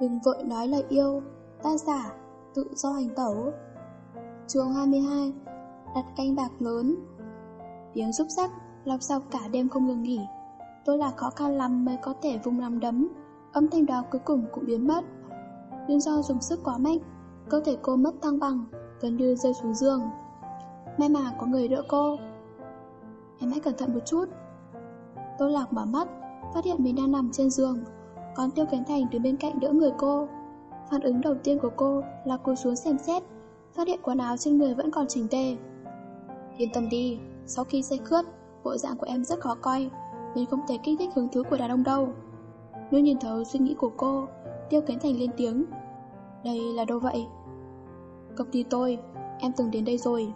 Đừng vội nói lời yêu, ta giả, tự do hành tẩu. chương 22 Đặt canh bạc lớn Tiếng giúp sắc, lọc dọc cả đêm không ngừng nghỉ. Tôi là khó khăn lắm mới có thể vùng làm đấm, âm thanh đó cuối cùng cũng biến mất. Nhưng do dùng sức quá mạnh, cơ thể cô mất thăng bằng, gần như rơi xuống giường. May mà có người đỡ cô. Em hãy cẩn thận một chút. Tôi lạc mở mắt, phát hiện mình đang nằm trên giường, còn Tiêu Kiến Thành đứng bên cạnh đỡ người cô. Phản ứng đầu tiên của cô là cúi xuống xem xét, phát hiện quần áo trên người vẫn còn chỉnh tề. Yên tâm đi, sau khi say khướt, bộ dạng của em rất khó coi, nên không thể kích thích hứng thú của đàn ông đâu. Nếu nhìn thấu suy nghĩ của cô, Tiêu Kiến Thành lên tiếng. Đây là đâu vậy? Công ty tôi, em từng đến đây rồi.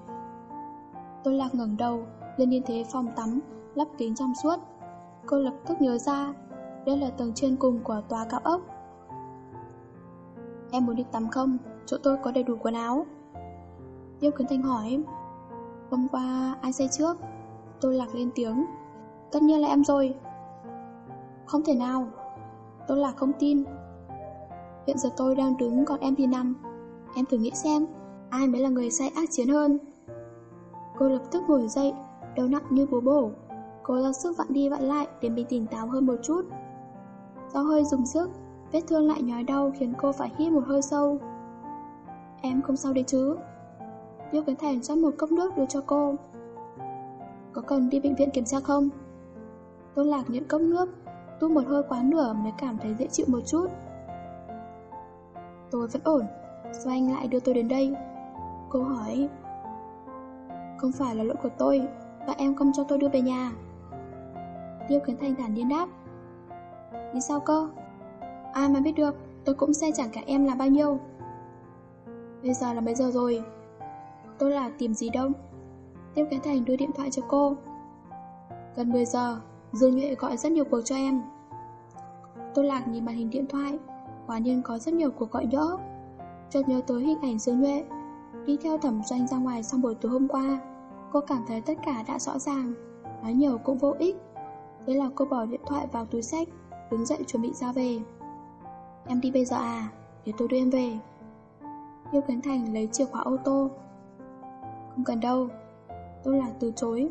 Tôi lạc ngẩng đầu, lên nhìn thế phòng tắm, lắp kính trong suốt. Cô lập tức nhớ ra, đây là tầng trên cùng của tòa cao ốc. Em muốn đi tắm không? Chỗ tôi có đầy đủ quần áo. Diêu Kiến thanh hỏi. Hôm qua ai say trước? Tôi lạc lên tiếng. Tất nhiên là em rồi. Không thể nào. Tôi lạc không tin. Hiện giờ tôi đang đứng còn em thì nằm. Em thử nghĩ xem, ai mới là người say ác chiến hơn. Cô lập tức ngồi dậy, đầu nặng như búa bổ. Cô ra sức vặn đi vặn lại để mình tỉnh táo hơn một chút. Do hơi dùng sức, vết thương lại nhói đau khiến cô phải hít một hơi sâu. Em không sao đấy chứ? Tiêu kiến thành rót một cốc nước đưa cho cô. Có cần đi bệnh viện kiểm tra không? Tôi lạc nhận cốc nước, tu một hơi quá nửa mới cảm thấy dễ chịu một chút. Tôi vẫn ổn, sao anh lại đưa tôi đến đây? Cô hỏi. Không phải là lỗi của tôi, và em không cho tôi đưa về nhà. Tiêu Kiến thành thản nhiên đáp. Vì sao cơ? Ai mà biết được, tôi cũng sẽ chẳng cả em là bao nhiêu. Bây giờ là bây giờ rồi? Tôi là tìm gì đâu? Tiêu cái Thành đưa điện thoại cho cô. Gần 10 giờ, Dương Nhuệ gọi rất nhiều cuộc cho em. Tôi lạc nhìn màn hình điện thoại, quả nhiên có rất nhiều cuộc gọi nhỡ. Chợt nhớ tới hình ảnh Dương Nhuệ, đi theo thẩm doanh ra ngoài sau buổi tối hôm qua. Cô cảm thấy tất cả đã rõ ràng, nói nhiều cũng vô ích. Thế là cô bỏ điện thoại vào túi sách, đứng dậy chuẩn bị ra về. Em đi bây giờ à, để tôi đưa em về. Yêu Khánh Thành lấy chìa khóa ô tô. Không cần đâu, tôi là từ chối.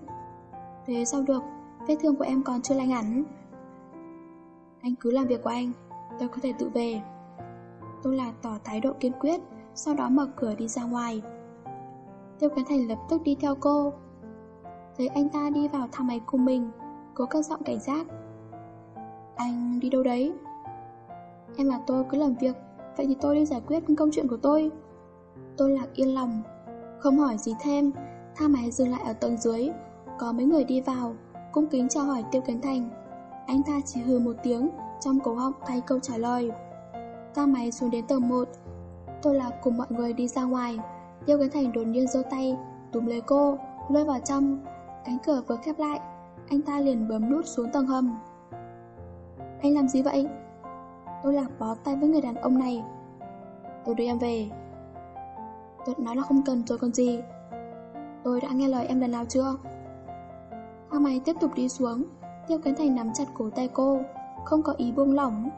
Thế sao được, vết thương của em còn chưa lành hẳn. Anh cứ làm việc của anh, tôi có thể tự về. Tôi là tỏ thái độ kiên quyết, sau đó mở cửa đi ra ngoài. Tiêu Khánh Thành lập tức đi theo cô. Thấy anh ta đi vào thang máy cùng mình, cố cất giọng cảnh giác. Anh đi đâu đấy? Em và tôi cứ làm việc, vậy thì tôi đi giải quyết công chuyện của tôi. Tôi lạc yên lòng, không hỏi gì thêm, thang máy dừng lại ở tầng dưới, có mấy người đi vào, cung kính chào hỏi Tiêu Kiến Thành. Anh ta chỉ hừ một tiếng, trong cổ họng thay câu trả lời. Thang máy xuống đến tầng 1, tôi lạc cùng mọi người đi ra ngoài. Tiêu Kiến Thành đột nhiên giơ tay, túm lấy cô, lôi vào trong. Cánh cửa vừa khép lại, anh ta liền bấm nút xuống tầng hầm. Anh làm gì vậy? Tôi lạc bó tay với người đàn ông này. Tôi đưa em về. Tôi nói là không cần rồi còn gì. Tôi đã nghe lời em lần nào chưa? Thang máy tiếp tục đi xuống, Tiêu Kiến Thành nắm chặt cổ tay cô, không có ý buông lỏng.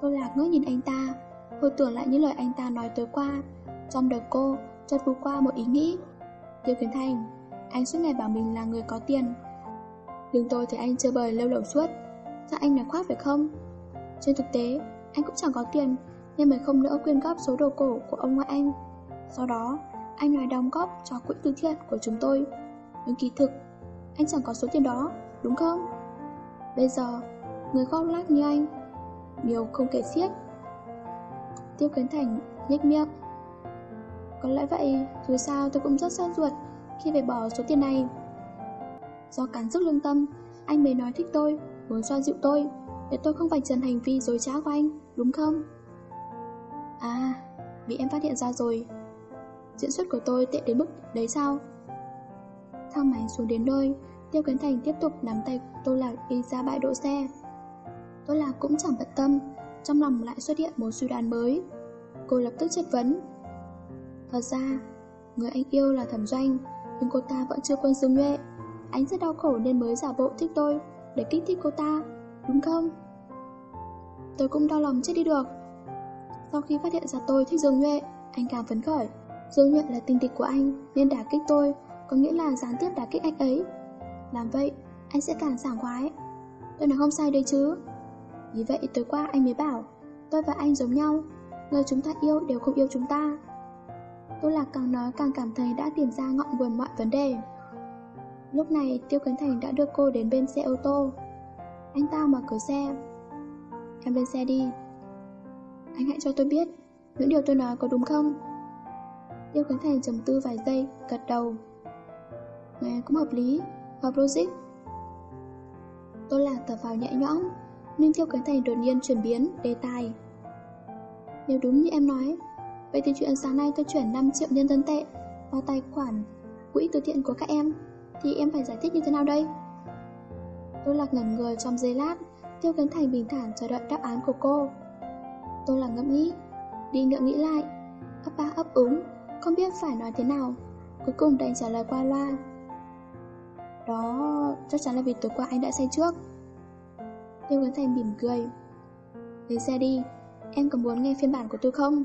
Tôi lạc ngước nhìn anh ta, hồi tưởng lại những lời anh ta nói tối qua. Trong đầu cô, chợt vụt qua một ý nghĩ. Tiêu Kiến Thành, anh suốt ngày bảo mình là người có tiền. Nhưng tôi thấy anh chơi bời lâu lẩu suốt, chắc anh nói khoác phải không? Trên thực tế, anh cũng chẳng có tiền, nên mới không nỡ quyên góp số đồ cổ của ông ngoại anh. Sau đó, anh nói đóng góp cho quỹ từ thiện của chúng tôi. Nhưng kỳ thực, anh chẳng có số tiền đó, đúng không? Bây giờ, người khóc lác như anh, nhiều không kể xiết. Tiêu Kiến Thành nhếch miệng. Có lẽ vậy, dù sao tôi cũng rất sốt ruột khi phải bỏ số tiền này. Do cắn sức lương tâm, anh mới nói thích tôi, muốn xoa dịu tôi, để tôi không phải trần hành vi dối trá của anh, đúng không? À, bị em phát hiện ra rồi. Diễn xuất của tôi tệ đến mức đấy sao? Thang máy xuống đến nơi, Tiêu Kiến Thành tiếp tục nắm tay Tô Lạc đi ra bãi đỗ xe. Tô Lạc cũng chẳng bận tâm, trong lòng lại xuất hiện một suy đoán mới. Cô lập tức chất vấn. Thật ra, người anh yêu là thẩm doanh, nhưng cô ta vẫn chưa quên Dương Nhuệ. Anh rất đau khổ nên mới giả bộ thích tôi, để kích thích cô ta, đúng không? Tôi cũng đau lòng chết đi được. Sau khi phát hiện ra tôi thích Dương Nhuệ, anh càng phấn khởi. Dương Nhuệ là tình địch của anh, nên đả kích tôi, có nghĩa là gián tiếp đả kích anh ấy. Làm vậy, anh sẽ càng sảng khoái. Tôi nói không sai đấy chứ. Vì vậy tối qua anh mới bảo, tôi và anh giống nhau, người chúng ta yêu đều không yêu chúng ta. Tôi là càng nói càng cảm thấy đã tìm ra ngọn nguồn mọi vấn đề. Lúc này Tiêu Cấn Thành đã đưa cô đến bên xe ô tô. Anh ta mở cửa xe. Em lên xe đi. Anh hãy cho tôi biết, những điều tôi nói có đúng không? Tiêu Cấn Thành trầm tư vài giây, gật đầu. Nghe cũng hợp lý, hợp logic. Tôi là thở vào nhẹ nhõm, nhưng Tiêu Cấn Thành đột nhiên chuyển biến, đề tài. Nếu đúng như em nói, vậy thì chuyện sáng nay tôi chuyển 5 triệu nhân dân tệ vào tài khoản quỹ từ thiện của các em, thì em phải giải thích như thế nào đây? Tôi lạc ngẩn người trong giây lát, Tiêu kiến Thành bình thản chờ đợi đáp án của cô. Tôi là ngẫm nghĩ, đi ngẫm nghĩ lại, ấp ba ấp úng, không biết phải nói thế nào. Cuối cùng đành trả lời qua loa. Đó chắc chắn là vì tối qua anh đã say trước. Tiêu kiến Thành mỉm cười. Lấy xe đi, em có muốn nghe phiên bản của tôi không?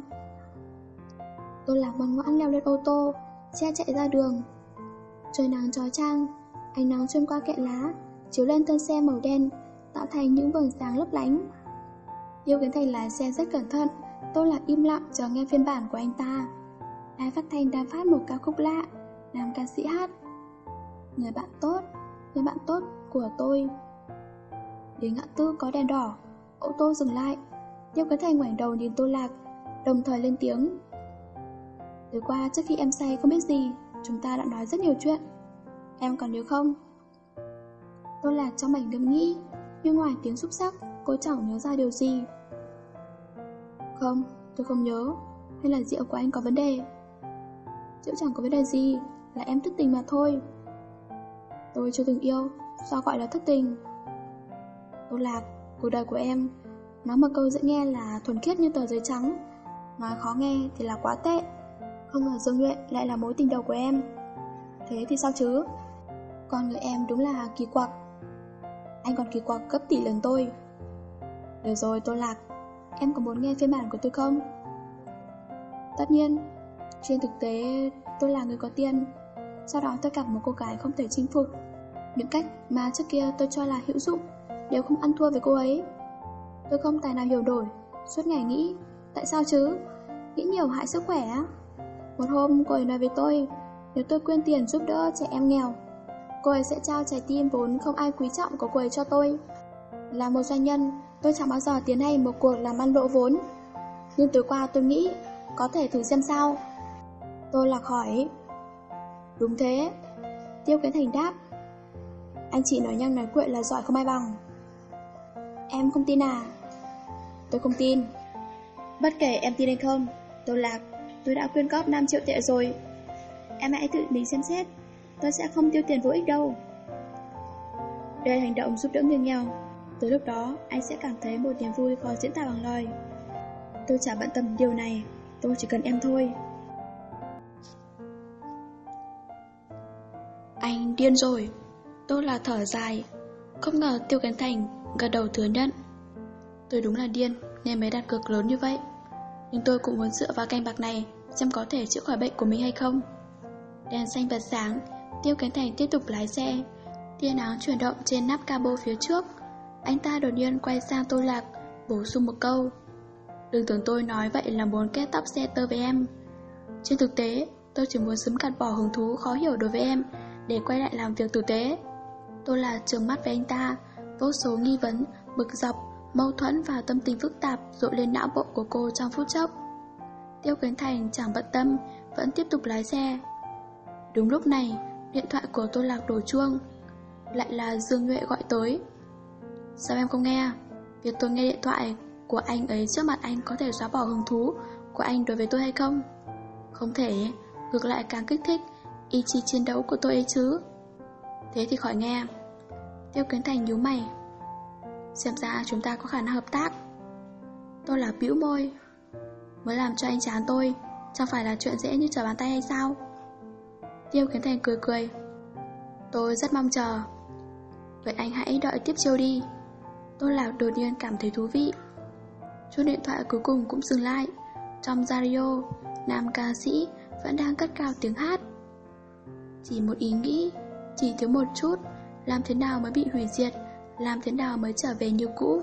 Tôi là ngoan ngoãn leo lên ô tô, xe chạy ra đường. Trời nắng trói trang, ánh nắng xuyên qua kẽ lá, chiếu lên thân xe màu đen, tạo thành những vầng sáng lấp lánh. yêu Kiến Thành lái xe rất cẩn thận, tôi là im lặng chờ nghe phiên bản của anh ta. Đài phát thanh đang phát một ca khúc lạ, nam ca sĩ hát. Người bạn tốt, người bạn tốt của tôi. Đến ngã tư có đèn đỏ, ô tô dừng lại. Tiêu Kiến Thành ngoảnh đầu nhìn tôi Lạc, đồng thời lên tiếng. Tối qua trước khi em say không biết gì, chúng ta đã nói rất nhiều chuyện. Em còn nhớ không? Tôi lạc trong mảnh ngâm nghĩ, nhưng ngoài tiếng xúc sắc, cô chẳng nhớ ra điều gì. Không, tôi không nhớ, hay là rượu của anh có vấn đề? Rượu chẳng có vấn đề gì, là em thức tình mà thôi. Tôi chưa từng yêu, sao gọi là thức tình? Tôi lạc, cuộc đời của em, nói một câu dễ nghe là thuần khiết như tờ giấy trắng, nói khó nghe thì là quá tệ. Không ngờ Dương Nhuệ lại là mối tình đầu của em. Thế thì sao chứ? Con người em đúng là kỳ quặc. Anh còn kỳ quặc gấp tỷ lần tôi Được rồi, tôi lạc Em có muốn nghe phiên bản của tôi không? Tất nhiên Trên thực tế, tôi là người có tiền Sau đó tôi gặp một cô gái không thể chinh phục Những cách mà trước kia tôi cho là hữu dụng Đều không ăn thua với cô ấy Tôi không tài nào hiểu đổi Suốt ngày nghĩ, Tại sao chứ? Nghĩ nhiều hại sức khỏe một hôm cô ấy nói với tôi Nếu tôi quyên tiền giúp đỡ trẻ em nghèo cô ấy sẽ trao trái tim vốn không ai quý trọng của cô ấy cho tôi. Là một doanh nhân, tôi chẳng bao giờ tiến hành một cuộc làm ăn lỗ vốn. Nhưng tối qua tôi nghĩ, có thể thử xem sao. Tôi lạc hỏi. Đúng thế. Tiêu Kiến Thành đáp. Anh chị nói nhăng nói quậy là giỏi không ai bằng. Em không tin à? Tôi không tin. Bất kể em tin hay không, tôi lạc, tôi đã quyên góp 5 triệu tệ rồi. Em hãy tự mình xem xét tôi sẽ không tiêu tiền vô ích đâu. Đây là hành động giúp đỡ người nghèo. Tới lúc đó, anh sẽ cảm thấy một niềm vui khó diễn tả bằng lời. Tôi chả bận tâm điều này, tôi chỉ cần em thôi. Anh điên rồi. Tôi là thở dài. Không ngờ Tiêu Kiến Thành gật đầu thừa nhận. Tôi đúng là điên nên mới đặt cược lớn như vậy. Nhưng tôi cũng muốn dựa vào canh bạc này xem có thể chữa khỏi bệnh của mình hay không. Đèn xanh bật sáng Tiêu Kiến Thành tiếp tục lái xe. Tia nắng chuyển động trên nắp cabo phía trước. Anh ta đột nhiên quay sang Tô Lạc Bổ sung một câu. Đừng tưởng tôi nói vậy là muốn kết tóc xe tơ với em. Trên thực tế Tôi chỉ muốn sớm gạt bỏ hứng thú khó hiểu đối với em Để quay lại làm việc tử tế. Tôi là trường mắt với anh ta Vô số nghi vấn, bực dọc. Mâu thuẫn và tâm tình phức tạp dội lên não bộ của cô trong phút chốc. Tiêu Kiến Thành chẳng bận tâm, Vẫn tiếp tục lái xe. Đúng lúc này, Điện thoại của tôi lạc đổ chuông, Lại là Dương Nhuệ gọi tới. Sao em không nghe à? Việc tôi nghe điện thoại của anh ấy trước mặt anh Có thể xóa bỏ hứng thú của anh đối với tôi hay không? Không thể, Ngược lại càng kích thích Ý chí chiến đấu của tôi ấy chứ. Thế thì khỏi nghe. Tiêu Kiến Thành nhíu mày. Xem ra chúng ta có khả năng hợp tác. Tôi là bĩu môi Mới làm cho anh chán tôi, Chẳng phải là chuyện dễ như trở bàn tay hay sao? Tiêu Kiến Thành cười cười. Tôi rất mong chờ. Vậy anh hãy đợi tiếp chiêu đi. Tôi Lạc đột nhiên cảm thấy thú vị. Chuông điện thoại cuối cùng cũng dừng lại. Trong radio Nam ca sĩ vẫn đang cất cao tiếng hát. Chỉ một ý nghĩ, Chỉ thiếu một chút, Làm thế nào mới bị hủy diệt? Làm thế nào mới trở về như cũ?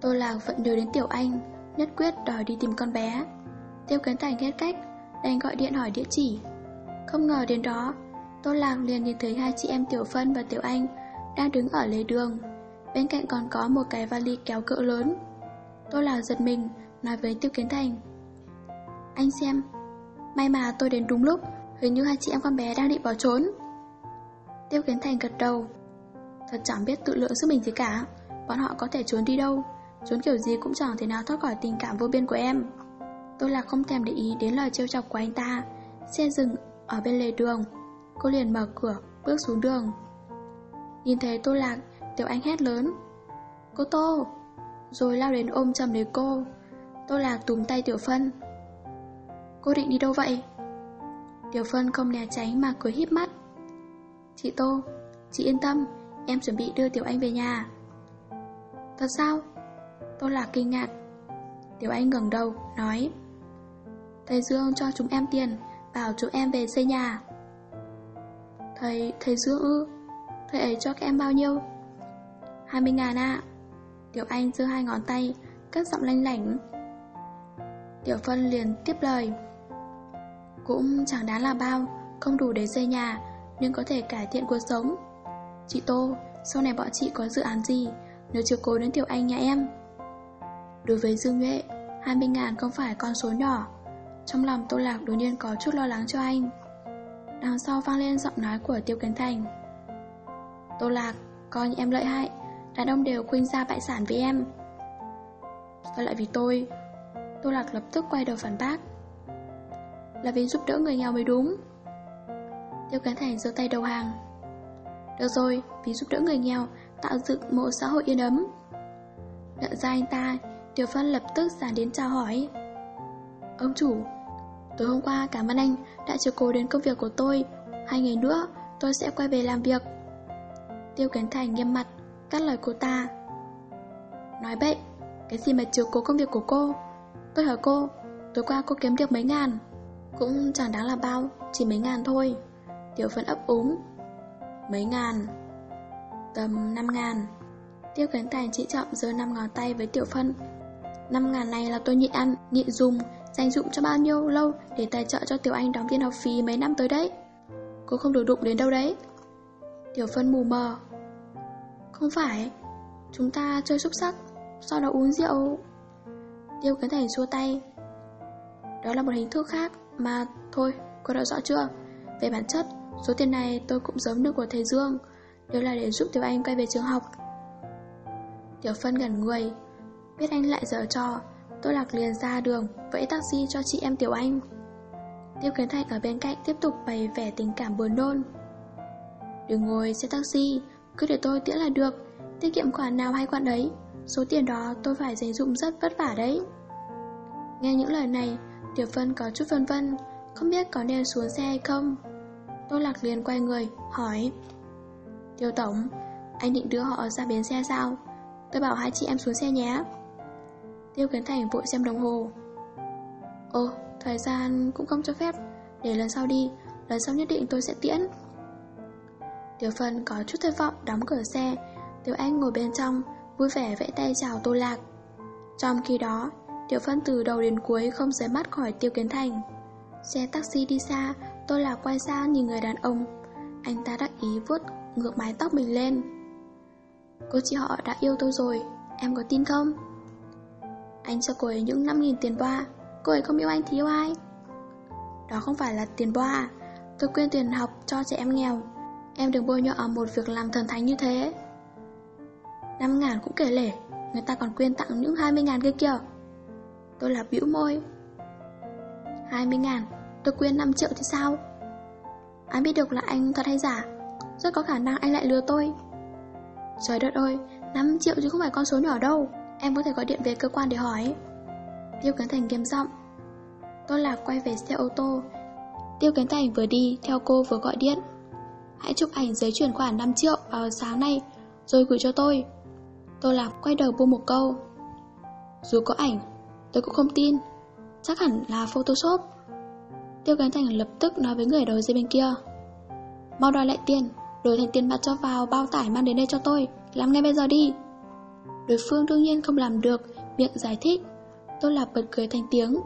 Tô Lạc vẫn nhớ đến Tiểu Anh, Nhất quyết đòi đi tìm con bé. Tiêu Kiến Thành hết cách, Đành gọi điện hỏi địa chỉ. Không ngờ đến đó, Tô Lạc liền nhìn thấy hai chị em Tiểu Phân và Tiểu Anh Đang đứng ở lề đường. Bên cạnh còn có một cái vali kéo cỡ lớn. Tô Lạc giật mình, Nói với Tiêu Kiến Thành. Anh xem, May mà tôi đến đúng lúc, Hình như hai chị em con bé đang định bỏ trốn. Tiêu Kiến Thành gật đầu. Thật chẳng biết tự lượng sức mình gì cả. Bọn họ có thể trốn đi đâu. Trốn kiểu gì cũng chẳng thể nào thoát khỏi tình cảm vô biên của em. Tôi là không thèm để ý đến lời trêu chọc của anh ta. Xe dừng ở bên lề đường. Cô liền mở cửa, Bước xuống đường. Nhìn thấy tôi Lạc, Tiểu Anh hét lớn. Cô Tô! Rồi lao đến ôm chầm lấy cô. Tôi Lạc túm tay Tiểu Phân. Cô định đi đâu vậy? Tiểu Phân không né tránh mà cười híp mắt. Chị Tô, Chị yên tâm. Em chuẩn bị đưa Tiểu Anh về nhà. Thật sao? tôi là kinh ngạc. Tiểu Anh ngẩng đầu, nói Thầy Dương cho chúng em tiền Bảo chúng em về xây nhà. Thầy, thầy Dương ư? Thầy ấy cho các em bao nhiêu? 20 ngàn ạ. Tiểu Anh giơ hai ngón tay Cất giọng lanh lảnh. Tiểu Phân liền tiếp lời Cũng chẳng đáng là bao Không đủ để xây nhà Nhưng có thể cải thiện cuộc sống. Chị Tô, sau này bọn chị có dự án gì? Nếu chưa cố đến Tiểu Anh nhà em. Đối với Dương Nhuệ 20 ngàn không phải con số nhỏ. Trong lòng Tô Lạc đột nhiên có chút lo lắng cho anh. Đằng sau vang lên giọng nói của Tiêu Kiến Thành. Tô Lạc, coi như em lợi hại. Đàn ông đều khuynh ra bại sản với em. Sao lại vì tôi? Tô Lạc lập tức quay đầu phản bác. Là vì giúp đỡ người nghèo mới đúng. Tiêu Kiến Thành giơ tay đầu hàng. Được rồi, vì giúp đỡ người nghèo Tạo dựng một xã hội yên ấm. Nhận ra anh ta Tiểu Phân lập tức giản đến chào hỏi. Ông chủ Tối hôm qua cảm ơn anh đã chiều cố đến công việc của tôi. Hai ngày nữa tôi sẽ quay về làm việc. Tiêu Kiến Thành nghiêm mặt Cắt lời cô ta. Nói bậy Cái gì mà chiều cố công việc của cô? Tôi hỏi cô Tối qua cô kiếm được mấy ngàn? Cũng chẳng đáng là bao Chỉ mấy ngàn thôi. Tiểu Phân ấp úng. Mấy ngàn Tầm 5 ngàn Tiêu cánh tài chỉ chậm giơ năm ngón tay với Tiểu Phân năm ngàn này là tôi nhịn ăn, nhịn dùng, dành dụng cho bao nhiêu lâu để tài trợ cho Tiểu Anh đóng tiền học phí mấy năm tới đấy. Cô không được đụng đến đâu đấy. Tiểu Phân mù mờ. Không phải, chúng ta chơi xúc sắc, sau đó uống rượu. Tiêu cánh tài xua tay. Đó là một hình thức khác mà thôi, cô đã rõ chưa? Về bản chất, số tiền này tôi cũng giống được của thầy Dương, đều là để giúp Tiểu Anh quay về trường học. Tiểu Phân gần người, Biết anh lại dở trò Tôi lạc liền ra đường Vẫy taxi cho chị em Tiểu Anh. Tiêu Kiến Thành ở bên cạnh tiếp tục bày vẻ tình cảm buồn nôn. Đừng ngồi xe taxi Cứ để tôi tiễn là được. Tiết kiệm khoản nào hay khoản đấy Số tiền đó tôi phải dành dụng rất vất vả đấy. Nghe những lời này Tiểu Phân có chút vân vân Không biết có nên xuống xe hay không. Tôi lạc liền quay người Hỏi. Tiêu Tổng Anh định đưa họ ra bến xe sao? Tôi bảo hai chị em xuống xe nhé. Tiêu Kiến Thành vội xem đồng hồ. Ồ, thời gian cũng không cho phép Để lần sau đi Lần sau nhất định tôi sẽ tiễn. Tiểu Phân có chút thất vọng đóng cửa xe. Tiểu Anh ngồi bên trong Vui vẻ vẫy tay chào Tô Lạc. Trong khi đó Tiểu Phân từ đầu đến cuối không rời mắt khỏi Tiêu Kiến Thành. Xe taxi đi xa, tôi là quay sang nhìn người đàn ông. Anh ta đắc ý vuốt ngược mái tóc mình lên. Cô chị họ đã yêu tôi rồi, Em có tin không? Anh cho cô ấy những 5.000 tiền boa, Cô ấy không yêu anh thì yêu ai? Đó không phải là tiền boa, Tôi quyên tiền học cho trẻ em nghèo. Em đừng bôi nhọ một việc làm thần thánh như thế. 5 ngàn cũng kể lể, Người ta còn quyên tặng những 20 ngàn kia kìa. Tôi là bĩu môi. 20 ngàn. Tôi quyên 5 triệu thì sao? Ai biết được là anh thật hay giả? Rất có khả năng anh lại lừa tôi. Trời đất ơi 5 triệu chứ không phải con số nhỏ đâu. Em có thể gọi điện về cơ quan để hỏi. Tiêu Kiến Thành nghiêm giọng. Tôi là quay về xe ô tô. Tiêu Kiến Thành vừa đi Theo cô vừa gọi điện. Hãy chụp ảnh giấy chuyển khoản 5 triệu vào sáng nay Rồi gửi cho tôi. Tôi là quay đầu buông một câu. Dù có ảnh, tôi cũng không tin. Chắc hẳn là Photoshop. Tiêu Cánh Thành lập tức nói với người đầu dây bên kia. Mau đòi lại tiền, đổi thành tiền mặt cho vào bao tải mang đến đây cho tôi, làm ngay bây giờ đi. Đối phương đương nhiên không làm được, miệng giải thích. Tôi là bật cười thành tiếng.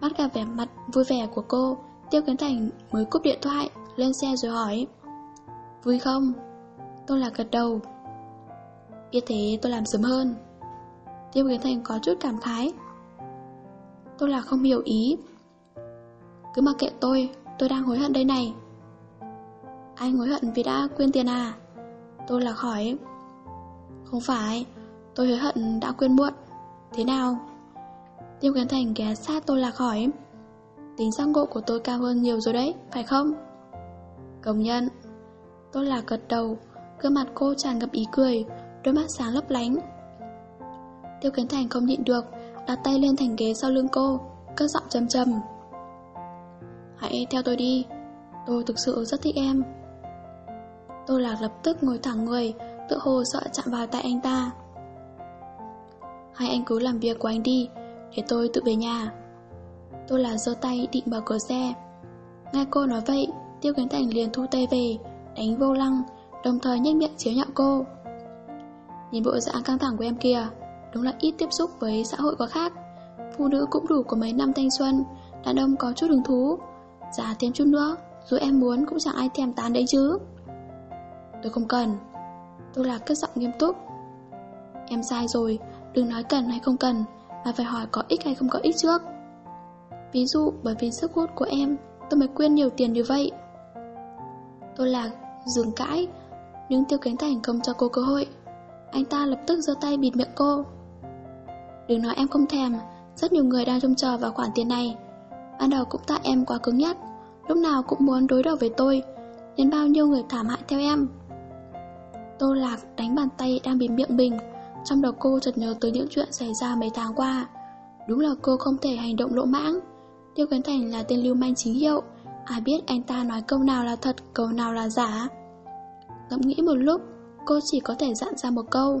Bắt gặp vẻ mặt vui vẻ của cô, Tiêu Cánh Thành mới cúp điện thoại, lên xe rồi hỏi. Vui không? Tôi là gật đầu. Biết thế tôi làm sớm hơn. Tiêu Kiến Thành có chút cảm khái Tôi là không hiểu ý cứ mặc kệ tôi Tôi đang hối hận đây này. Anh hối hận vì đã quên tiền à? Tôi là khỏi. Không phải Tôi hối hận đã quên muộn. Thế nào? Tiêu Kiến Thành ghé sát tôi là khỏi. Tính giác ngộ của tôi cao hơn nhiều rồi đấy Phải không? Công nhân Tôi là gật đầu Gương mặt cô tràn ngập ý cười Đôi mắt sáng lấp lánh. Tiêu Kiến Thành không nhịn được, đặt tay lên thành ghế sau lưng cô, cất giọng trầm trầm. Hãy theo tôi đi, tôi thực sự rất thích em. Tô Lạc lập tức ngồi thẳng người, tự hồ sợ chạm vào tay anh ta. Hai anh cứ làm việc của anh đi, để tôi tự về nhà. Tô Lạc giơ tay định mở cửa xe. Nghe cô nói vậy, Tiêu Kiến Thành liền thu tay về, đánh vô lăng, đồng thời nhếch miệng chiếu nhạo cô. Nhìn bộ dạng căng thẳng của em kìa, đúng là ít tiếp xúc với xã hội quá khác. Phụ nữ cũng đủ có mấy năm thanh xuân, đàn ông có chút hứng thú. Già thêm chút nữa, dù em muốn cũng chẳng ai thèm tán đấy chứ. Tôi không cần. Tôi là cất giọng nghiêm túc. Em sai rồi, đừng nói cần hay không cần, mà phải hỏi có ích hay không có ích trước. Ví dụ bởi vì sức hút của em, tôi mới quyên nhiều tiền như vậy. Tôi là dừng cãi, nhưng tiêu cánh thành không cho cô cơ hội. Anh ta lập tức giơ tay bịt miệng cô. Đừng nói em không thèm Rất nhiều người đang trông chờ vào khoản tiền này Ban đầu cũng tại em quá cứng nhắc Lúc nào cũng muốn đối đầu với tôi Nên bao nhiêu người thảm hại theo em. Tô Lạc đánh bàn tay đang bịt miệng mình Trong đầu cô chợt nhớ tới những chuyện xảy ra mấy tháng qua. Đúng là cô không thể hành động lỗ mãng. Tiêu Quyến Thành là tên lưu manh chính hiệu Ai biết anh ta nói câu nào là thật, câu nào là giả. Ngẫm nghĩ một lúc Cô chỉ có thể dặn ra một câu.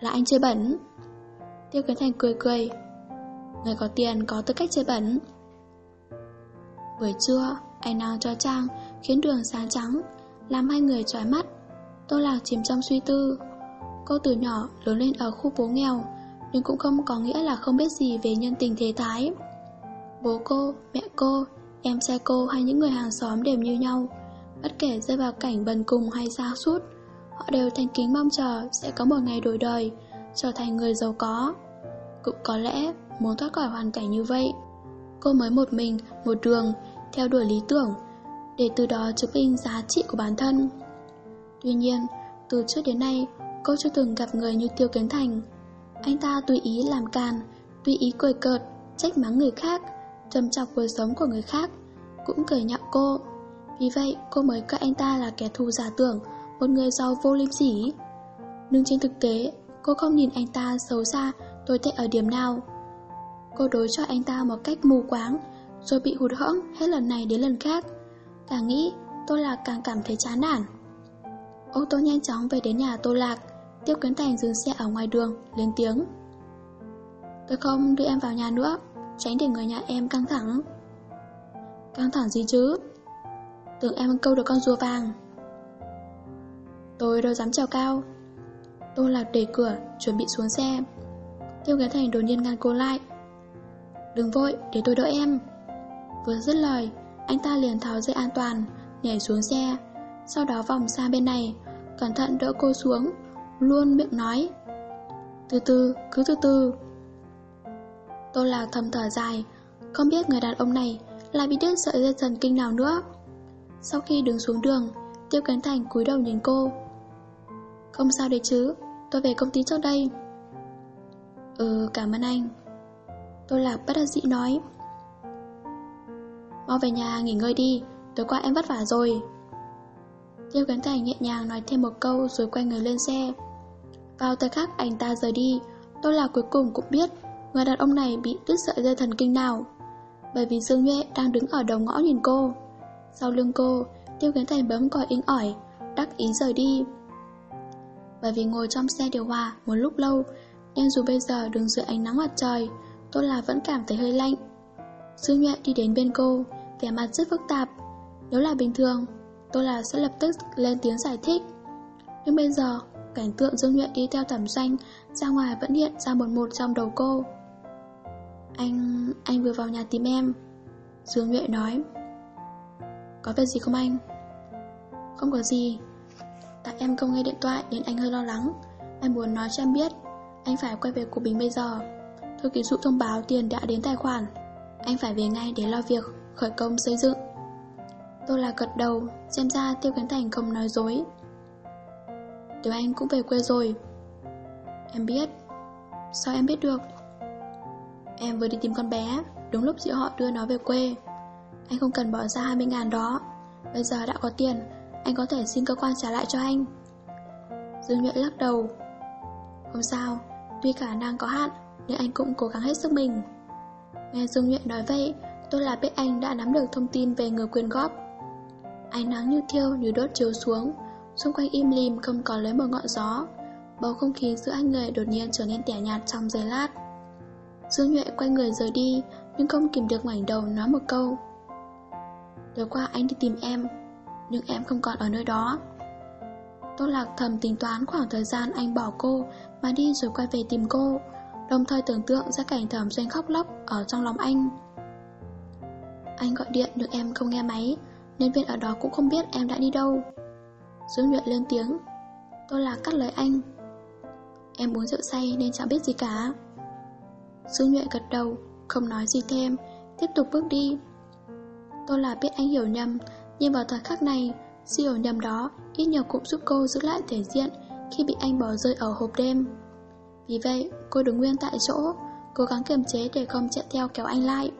Là anh chơi bẩn. Tiêu Kiến Thành cười cười. Người có tiền có tư cách chơi bẩn. Buổi trưa Ánh nắng cho trang Khiến đường sáng trắng Làm hai người trói mắt. Tô Lạc chìm trong suy tư. Cô từ nhỏ lớn lên ở khu phố nghèo Nhưng cũng không có nghĩa là không biết gì về nhân tình thế thái. Bố cô, mẹ cô, em trai cô hay những người hàng xóm đều như nhau. Bất kể rơi vào cảnh bần cùng hay xa suốt Họ đều thành kính mong chờ sẽ có một ngày đổi đời trở thành người giàu có. Cũng có lẽ muốn thoát khỏi hoàn cảnh như vậy, cô mới một mình, một đường, theo đuổi lý tưởng, để từ đó chứng minh giá trị của bản thân. Tuy nhiên, từ trước đến nay, cô chưa từng gặp người như Tiêu Kiến Thành. Anh ta tùy ý làm càn, tùy ý cười cợt, trách mắng người khác, trầm chọc cuộc sống của người khác, cũng cười nhạo cô. Vì vậy, cô mới coi anh ta là kẻ thù giả tưởng, một người giàu vô liêm sỉ. Nhưng trên thực tế, Cô không nhìn anh ta xấu xa, tồi tệ ở điểm nào. Cô đối cho anh ta một cách mù quáng, rồi bị hụt hẫng hết lần này đến lần khác. Càng nghĩ, Tô Lạc càng cảm thấy chán nản. Ô tô nhanh chóng về đến nhà Tô Lạc, Tiêu Kiến Thành dừng xe ở ngoài đường, lên tiếng. Tôi không đưa em vào nhà nữa, tránh để người nhà em căng thẳng. Căng thẳng gì chứ? Tưởng em câu được con rùa vàng. Tôi đâu dám trèo cao, Tô Lạc đẩy cửa, chuẩn bị xuống xe. Tiêu kiến Thành đột nhiên ngăn cô lại. Đừng vội, để tôi đỡ em. Vừa dứt lời, anh ta liền tháo dây an toàn, nhảy xuống xe. Sau đó vòng sang bên này, cẩn thận đỡ cô xuống, luôn miệng nói. Từ từ, cứ từ từ. tôi là thầm thở dài, không biết người đàn ông này lại bị đứt sợi dây thần kinh nào nữa. Sau khi đứng xuống đường, Tiêu Cánh Thành cúi đầu nhìn cô, không sao đấy chứ Tôi về công ty trước đây Ừ cảm ơn anh Tôi là bất đắc dĩ nói. Mau về nhà nghỉ ngơi đi, Tối qua em vất vả rồi. Tiêu Cánh Thành nhẹ nhàng nói thêm một câu Rồi quay người lên xe. Vào thời khắc anh ta rời đi, Tôi là cuối cùng cũng biết Người đàn ông này bị đứt sợi dây thần kinh nào, Bởi vì Dương Nhuệ đang đứng ở đầu ngõ nhìn cô. Sau lưng cô, Tiêu Cánh Thành bấm còi inh ỏi, Đắc ý rời đi. Bởi vì ngồi trong xe điều hòa một lúc lâu Nhưng dù bây giờ đứng dưới ánh nắng mặt trời Tôi là vẫn cảm thấy hơi lạnh. Dương Nhuệ đi đến bên cô, Vẻ mặt rất phức tạp. Nếu là bình thường, Tôi là sẽ lập tức lên tiếng giải thích. Nhưng bây giờ, Cảnh tượng Dương Nhuệ đi theo thẩm danh Ra ngoài vẫn hiện ra một một trong đầu cô. Anh... anh vừa vào nhà tìm em, Dương Nhuệ nói. Có việc gì không anh? Không có gì. Tại em không nghe điện thoại nên anh hơi lo lắng. Anh muốn nói cho em biết, Anh phải quay về của Bình bây giờ. Thư ký dụ thông báo tiền đã đến tài khoản. Anh phải về ngay để lo việc, Khởi công xây dựng. Tôi là gật đầu, Xem ra Tiêu Khánh Thành không nói dối. Tiểu Anh cũng về quê rồi. Em biết. Sao em biết được? Em vừa đi tìm con bé, Đúng lúc chị họ đưa nó về quê. Anh không cần bỏ ra 20 ngàn đó. Bây giờ đã có tiền, Anh có thể xin cơ quan trả lại cho anh. Dương Nhuệ lắc đầu. Không sao, Tuy khả năng có hạn nhưng anh cũng cố gắng hết sức mình. Nghe Dương Nhuệ nói vậy, Tôi là biết anh đã nắm được thông tin về người quyên góp. Ánh nắng như thiêu, như đốt chiếu xuống. Xung quanh im lìm không còn lấy một ngọn gió. Bầu không khí giữa anh người đột nhiên trở nên tẻ nhạt trong giây lát. Dương Nhuệ quay người rời đi, Nhưng không kìm được ngoảnh đầu nói một câu. Tối qua anh đi tìm em, Nhưng em không còn ở nơi đó. Tôi lạc thầm tính toán khoảng thời gian anh bỏ cô Mà đi rồi quay về tìm cô. Đồng thời tưởng tượng ra cảnh thẩm doanh khóc lóc Ở trong lòng anh. Anh gọi điện được em không nghe máy, Nhân viên ở đó cũng không biết em đã đi đâu. Dương Nhuệ lên tiếng, Tôi là cắt lời anh. Em uống rượu say nên chẳng biết gì cả. Dương Nhuệ gật đầu, Không nói gì thêm, Tiếp tục bước đi. Tôi là biết anh hiểu nhầm, Nhưng vào thời khắc này, Sự hiểu nhầm đó ít nhiều cũng giúp cô giữ lại thể diện Khi bị anh bỏ rơi ở hộp đêm. Vì vậy, cô đứng nguyên tại chỗ, Cố gắng kiềm chế để không chạy theo kéo anh lại.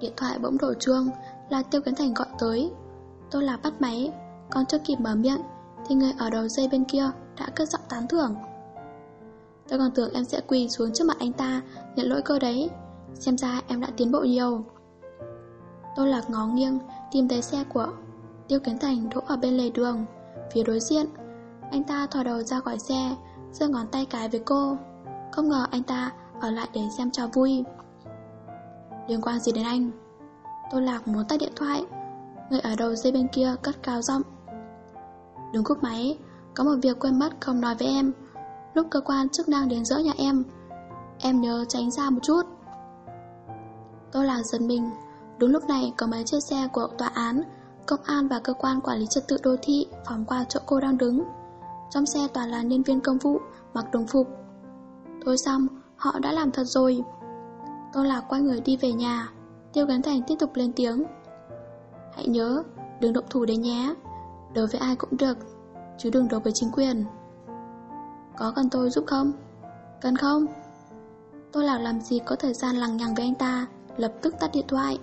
Điện thoại bỗng đổ chuông, Là Tiêu Kiến Thành gọi tới. Tôi là bắt máy, Còn chưa kịp mở miệng, Thì người ở đầu dây bên kia đã cất giọng tán thưởng. Tôi còn tưởng em sẽ quỳ xuống trước mặt anh ta, Nhận lỗi cơ đấy. Xem ra em đã tiến bộ nhiều. Tôi lạc ngó nghiêng, Tìm thấy xe của Tiêu Kiến Thành đỗ ở bên lề đường, Phía đối diện. Anh ta thò đầu ra khỏi xe giơ ngón tay cái với cô. Không ngờ anh ta ở lại để xem trò vui. Liên quan gì đến anh? Tôi lạc muốn tắt điện thoại. Người ở đầu dây bên kia cất cao giọng. Đúng cúp máy, Có một việc quên mất không nói với em. Lúc cơ quan chức năng đến dỡ nhà em Em nhớ tránh ra một chút. Tôi là giật mình. Đúng lúc này có mấy chiếc xe của tòa án, Công an và cơ quan quản lý trật tự đô thị Phóng qua chỗ cô đang đứng. Trong xe toàn là nhân viên công vụ Mặc đồng phục. Thôi xong, họ đã làm thật rồi. Tôi lạc quay người đi về nhà. Tiêu Gắn Thành tiếp tục lên tiếng. Hãy nhớ, đừng động thủ đấy nhé. Đối với ai cũng được Chứ đừng đối với chính quyền. Có cần tôi giúp không? Cần không? Tôi lạc làm gì có thời gian lằng nhằng với anh ta Lập tức tắt điện thoại.